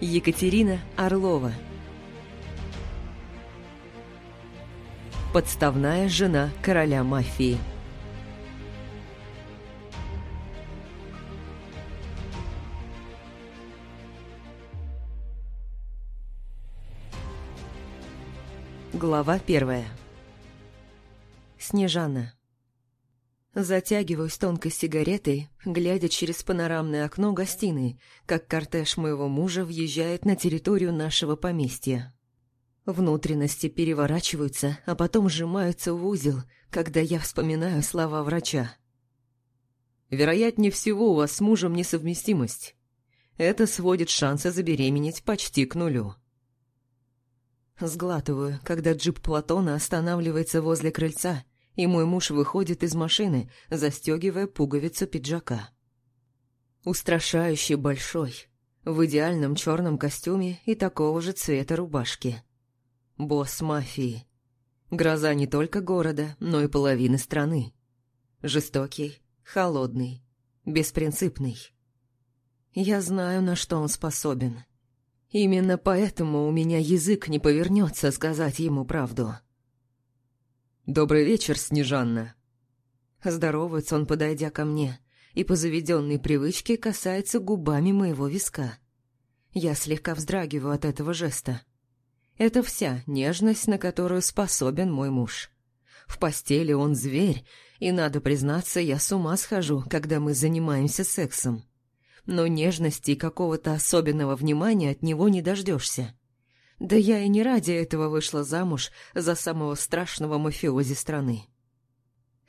Екатерина Орлова. Подставная жена короля мафии. Глава первая. Снежана Затягиваюсь тонкой сигаретой, глядя через панорамное окно гостиной, как кортеж моего мужа въезжает на территорию нашего поместья. Внутренности переворачиваются, а потом сжимаются в узел, когда я вспоминаю слова врача. Вероятнее всего, у вас с мужем несовместимость. Это сводит шансы забеременеть почти к нулю. Сглатываю, когда джип Платона останавливается возле крыльца, и мой муж выходит из машины, застегивая пуговицу пиджака. Устрашающий большой, в идеальном черном костюме и такого же цвета рубашки. Босс мафии. Гроза не только города, но и половины страны. Жестокий, холодный, беспринципный. Я знаю, на что он способен. Именно поэтому у меня язык не повернется сказать ему правду. «Добрый вечер, Снежанна!» Здоровается он, подойдя ко мне, и по заведенной привычке касается губами моего виска. Я слегка вздрагиваю от этого жеста. Это вся нежность, на которую способен мой муж. В постели он зверь, и, надо признаться, я с ума схожу, когда мы занимаемся сексом. Но нежности и какого-то особенного внимания от него не дождешься. Да я и не ради этого вышла замуж за самого страшного мафиози страны.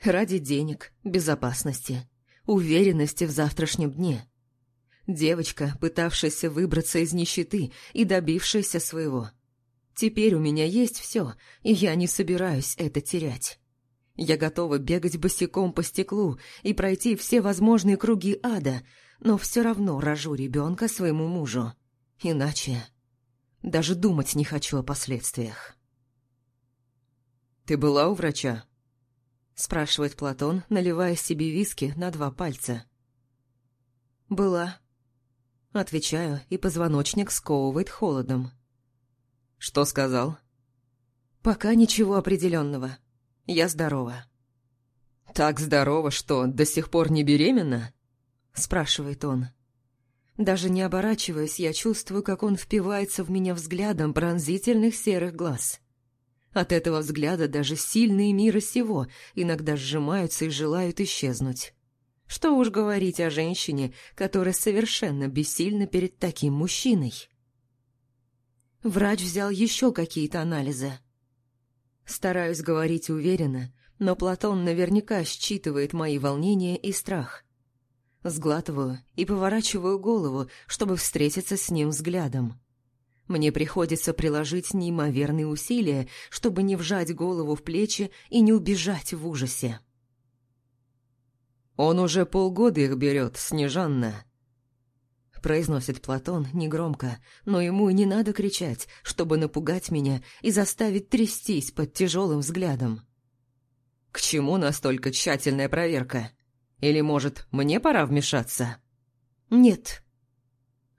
Ради денег, безопасности, уверенности в завтрашнем дне. Девочка, пытавшаяся выбраться из нищеты и добившаяся своего. Теперь у меня есть все, и я не собираюсь это терять. Я готова бегать босиком по стеклу и пройти все возможные круги ада, но все равно рожу ребенка своему мужу. Иначе... Даже думать не хочу о последствиях. «Ты была у врача?» спрашивает Платон, наливая себе виски на два пальца. «Была». Отвечаю, и позвоночник сковывает холодом. «Что сказал?» «Пока ничего определенного. Я здорова». «Так здорова, что до сих пор не беременна?» спрашивает он. Даже не оборачиваясь, я чувствую, как он впивается в меня взглядом пронзительных серых глаз. От этого взгляда даже сильные мира сего иногда сжимаются и желают исчезнуть. Что уж говорить о женщине, которая совершенно бессильна перед таким мужчиной. Врач взял еще какие-то анализы. Стараюсь говорить уверенно, но Платон наверняка считывает мои волнения и страх. Сглатываю и поворачиваю голову, чтобы встретиться с ним взглядом. Мне приходится приложить неимоверные усилия, чтобы не вжать голову в плечи и не убежать в ужасе. «Он уже полгода их берет, Снежанна», — произносит Платон негромко, но ему и не надо кричать, чтобы напугать меня и заставить трястись под тяжелым взглядом. «К чему настолько тщательная проверка?» Или, может, мне пора вмешаться?» «Нет».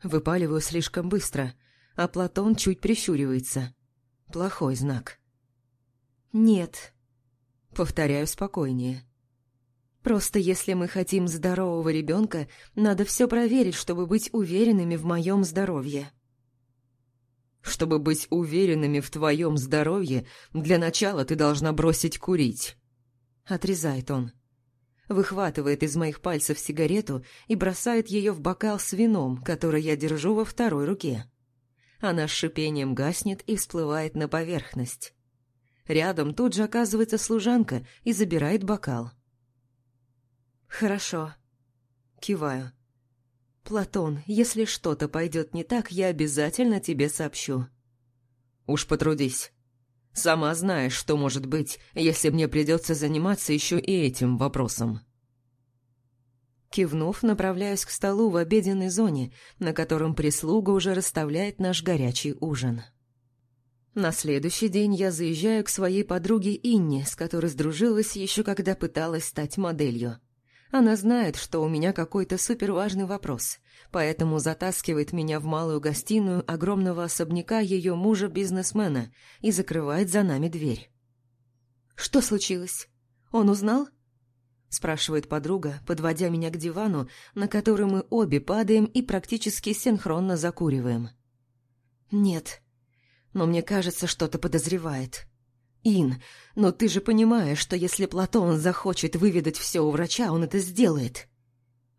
Выпаливаю слишком быстро, а Платон чуть прищуривается. Плохой знак. «Нет». Повторяю спокойнее. «Просто если мы хотим здорового ребенка, надо все проверить, чтобы быть уверенными в моем здоровье». «Чтобы быть уверенными в твоем здоровье, для начала ты должна бросить курить», — отрезает он выхватывает из моих пальцев сигарету и бросает ее в бокал с вином, который я держу во второй руке. Она с шипением гаснет и всплывает на поверхность. Рядом тут же оказывается служанка и забирает бокал. «Хорошо». Киваю. «Платон, если что-то пойдет не так, я обязательно тебе сообщу». «Уж потрудись». Сама знаешь, что может быть, если мне придется заниматься еще и этим вопросом. Кивнув, направляюсь к столу в обеденной зоне, на котором прислуга уже расставляет наш горячий ужин. На следующий день я заезжаю к своей подруге Инне, с которой сдружилась еще когда пыталась стать моделью. Она знает, что у меня какой-то суперважный вопрос, поэтому затаскивает меня в малую гостиную огромного особняка ее мужа-бизнесмена и закрывает за нами дверь. «Что случилось? Он узнал?» спрашивает подруга, подводя меня к дивану, на который мы обе падаем и практически синхронно закуриваем. «Нет, но мне кажется, что-то подозревает. Ин, но ты же понимаешь, что если Платон захочет выведать все у врача, он это сделает.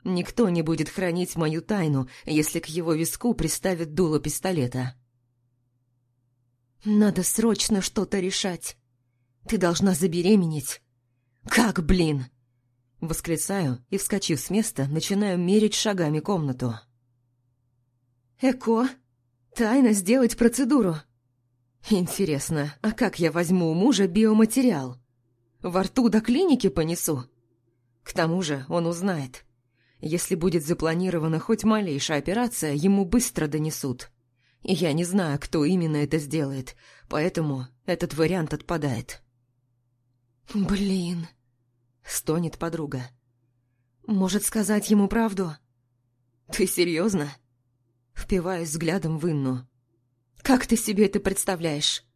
Никто не будет хранить мою тайну, если к его виску приставят дуло пистолета. Надо срочно что-то решать. Ты должна забеременеть. Как, блин? Восклицаю и, вскочив с места, начинаю мерить шагами комнату. «Эко, тайно сделать процедуру. Интересно, а как я возьму у мужа биоматериал? Во рту до клиники понесу? К тому же он узнает. Если будет запланирована хоть малейшая операция, ему быстро донесут. И я не знаю, кто именно это сделает, поэтому этот вариант отпадает. «Блин», — стонет подруга. «Может сказать ему правду?» «Ты серьезно?» Впиваюсь взглядом в Инну. Как ты себе это представляешь?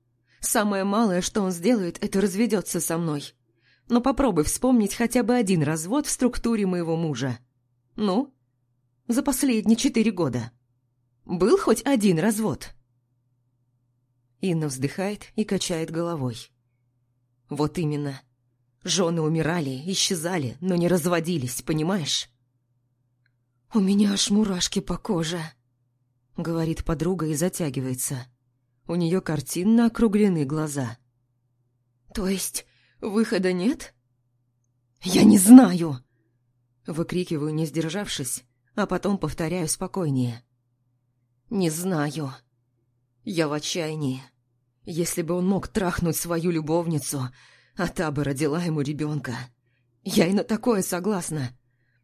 Самое малое, что он сделает, это разведется со мной. Но попробуй вспомнить хотя бы один развод в структуре моего мужа. Ну? За последние четыре года. Был хоть один развод?» Инна вздыхает и качает головой. «Вот именно. Жены умирали, исчезали, но не разводились, понимаешь?» «У меня аж мурашки по коже», — говорит подруга и затягивается. У нее картинно округлены глаза. «То есть выхода нет?» «Я не знаю!» Выкрикиваю, не сдержавшись, а потом повторяю спокойнее. «Не знаю. Я в отчаянии. Если бы он мог трахнуть свою любовницу, а та бы родила ему ребенка. Я и на такое согласна.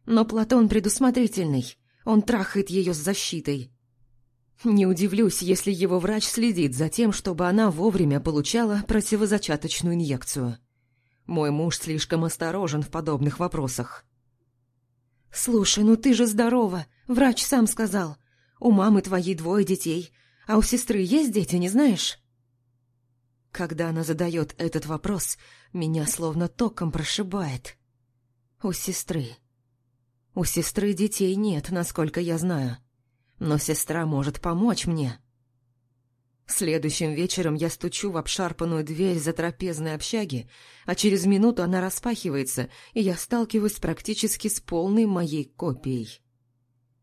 Но Платон предусмотрительный. Он трахает ее с защитой. Не удивлюсь, если его врач следит за тем, чтобы она вовремя получала противозачаточную инъекцию. Мой муж слишком осторожен в подобных вопросах. «Слушай, ну ты же здорова, врач сам сказал. У мамы твоей двое детей, а у сестры есть дети, не знаешь?» Когда она задает этот вопрос, меня словно током прошибает. У сестры. У сестры детей нет, насколько я знаю но сестра может помочь мне. Следующим вечером я стучу в обшарпанную дверь за трапезной общаги, а через минуту она распахивается, и я сталкиваюсь практически с полной моей копией.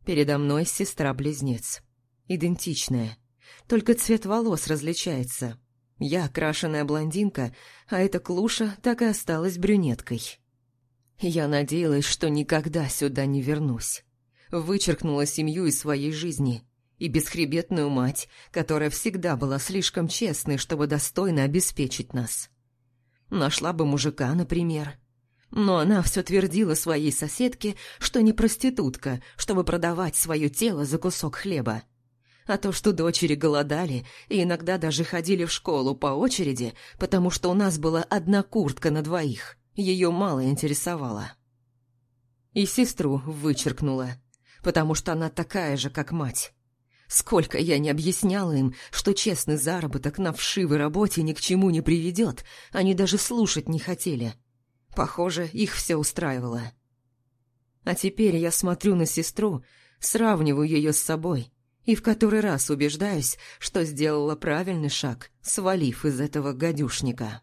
Передо мной сестра-близнец. Идентичная. Только цвет волос различается. Я окрашенная блондинка, а эта клуша так и осталась брюнеткой. Я надеялась, что никогда сюда не вернусь вычеркнула семью из своей жизни и бесхребетную мать, которая всегда была слишком честной, чтобы достойно обеспечить нас. Нашла бы мужика, например. Но она все твердила своей соседке, что не проститутка, чтобы продавать свое тело за кусок хлеба. А то, что дочери голодали и иногда даже ходили в школу по очереди, потому что у нас была одна куртка на двоих, ее мало интересовало. И сестру вычеркнула потому что она такая же, как мать. Сколько я не объясняла им, что честный заработок на вшивой работе ни к чему не приведет, они даже слушать не хотели. Похоже, их все устраивало. А теперь я смотрю на сестру, сравниваю ее с собой и в который раз убеждаюсь, что сделала правильный шаг, свалив из этого гадюшника.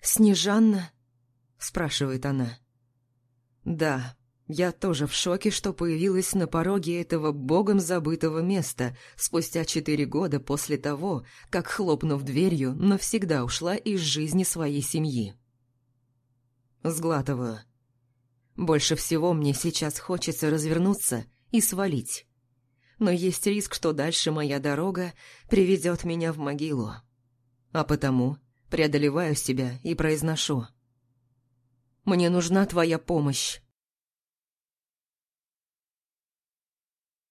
«Снежанна?» – спрашивает она. «Да, я тоже в шоке, что появилась на пороге этого богом забытого места спустя четыре года после того, как, хлопнув дверью, навсегда ушла из жизни своей семьи. Сглатываю. Больше всего мне сейчас хочется развернуться и свалить. Но есть риск, что дальше моя дорога приведет меня в могилу. А потому преодолеваю себя и произношу. «Мне нужна твоя помощь.